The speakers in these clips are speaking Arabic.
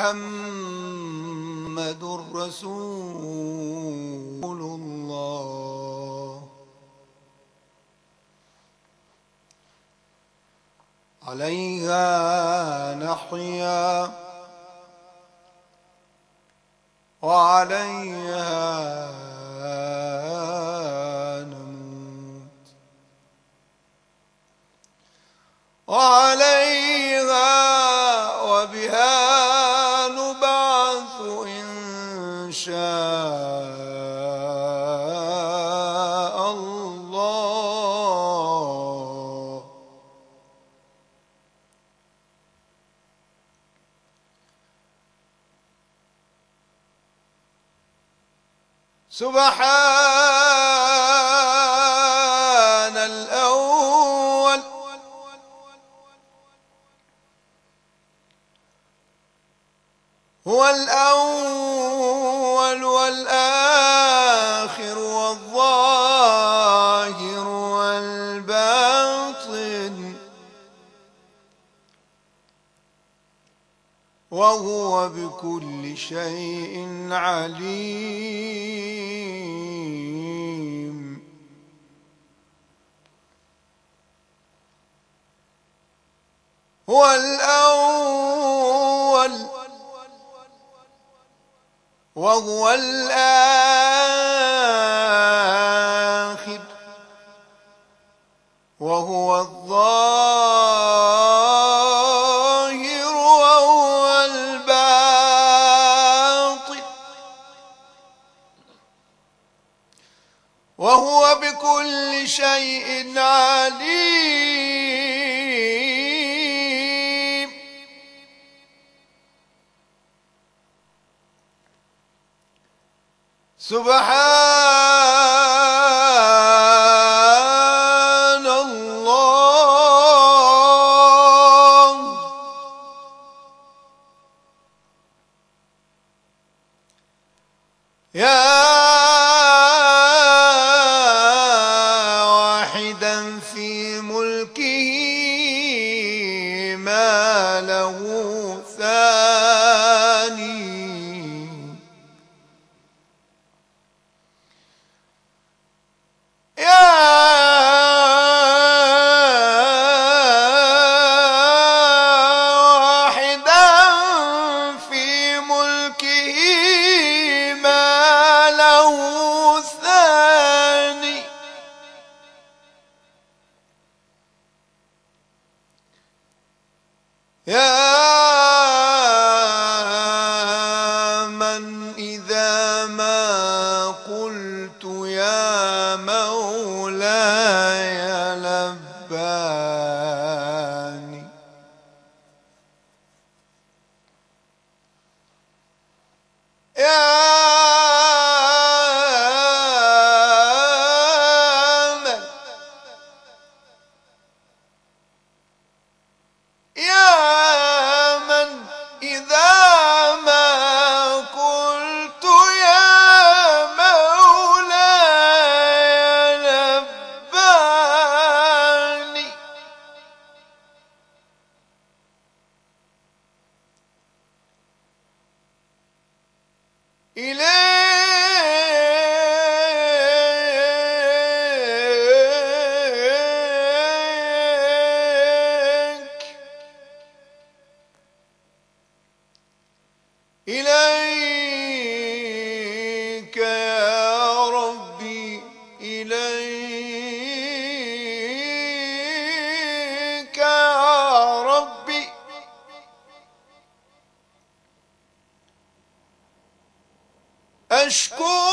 محمد رسول الله. عليها نحيا وعليها وعلى سبحان وهو بكل شيء عليم. هو الأول وهو الآخر وهو الظاهر. شيء عليم. سبحان Yeah. إلى School.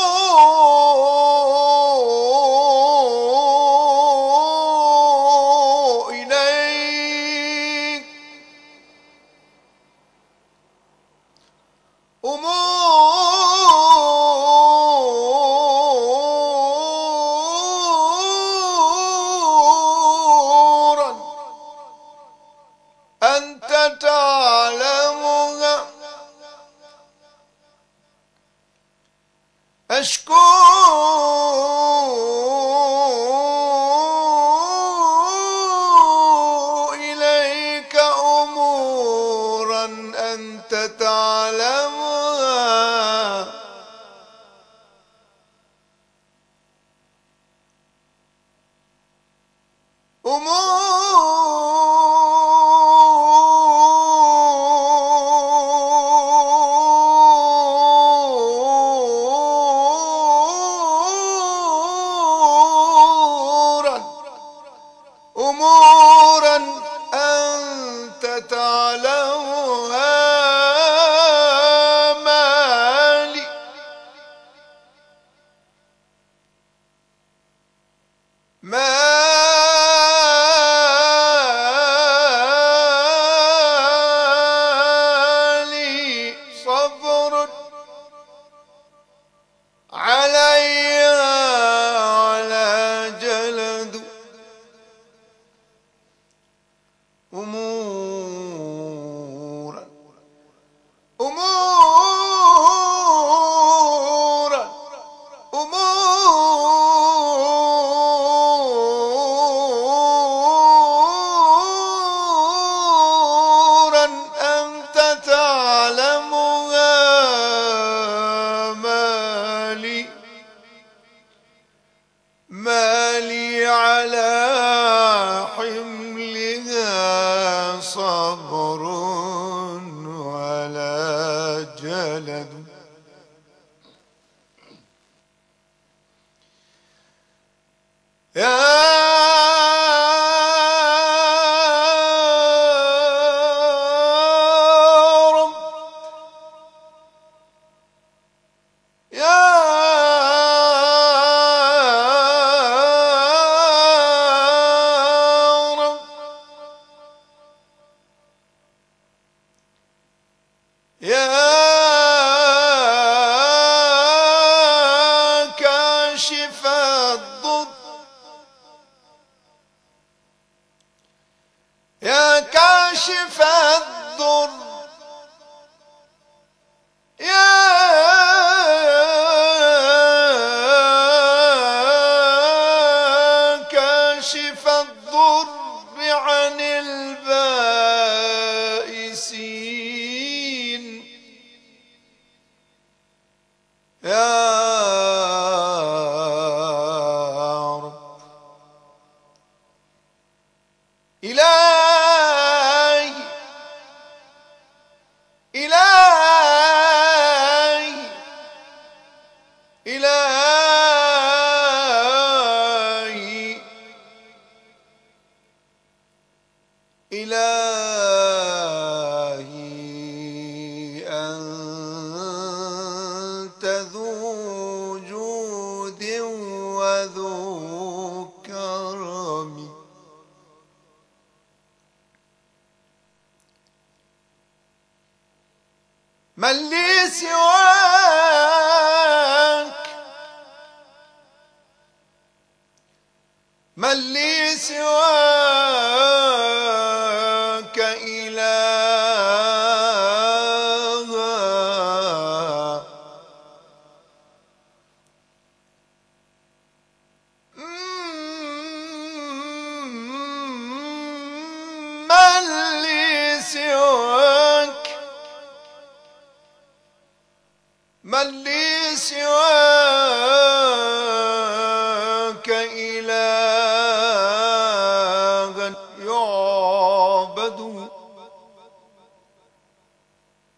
au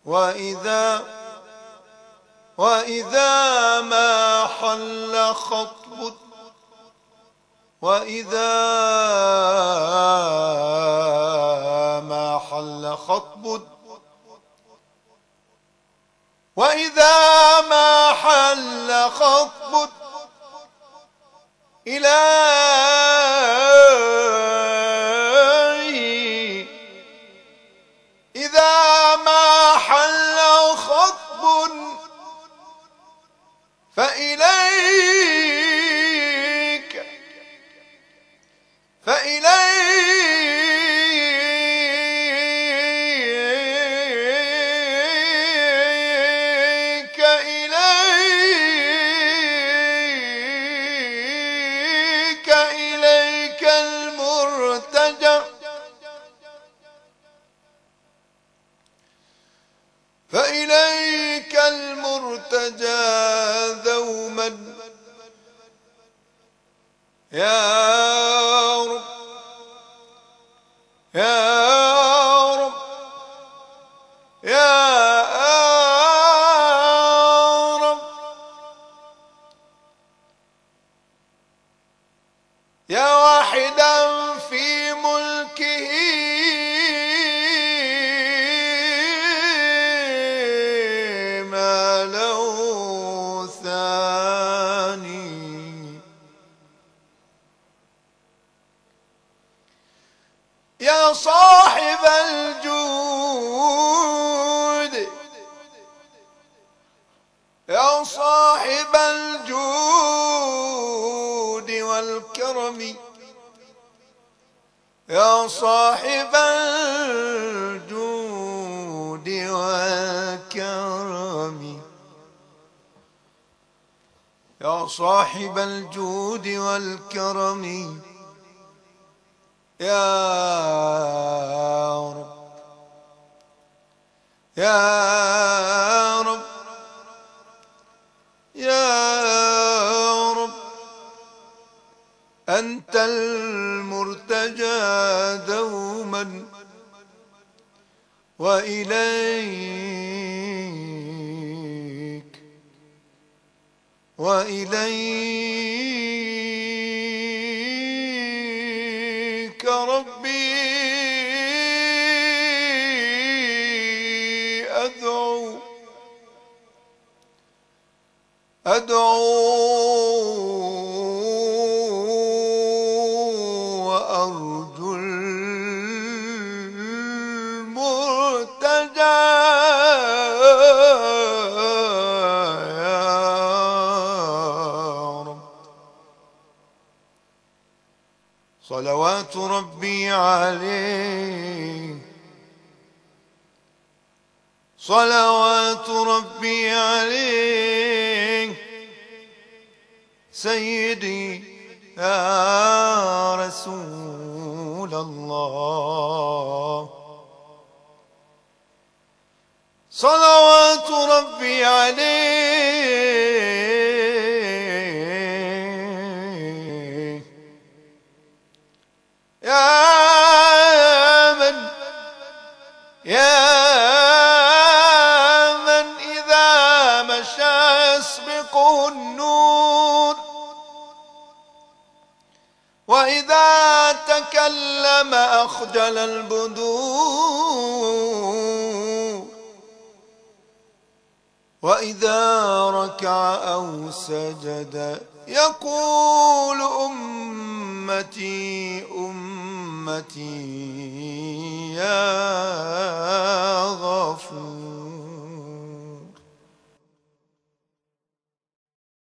وإذا وإذا ما حل خطب وإذا ما حل خطب وإذا ما حل خطب إلى صاحب الجود والكرم. يا صاحب الجود والكرم. يا صاحب الجود والكرم. يا ربي صلوات ربي عليه. صلوات ربي عليه. سيدي يا رسول الله. صلوات ربي عليه. وإذا تكلم أخجل البدور وإذا ركع أو سجد يقول أمتي أمتي يا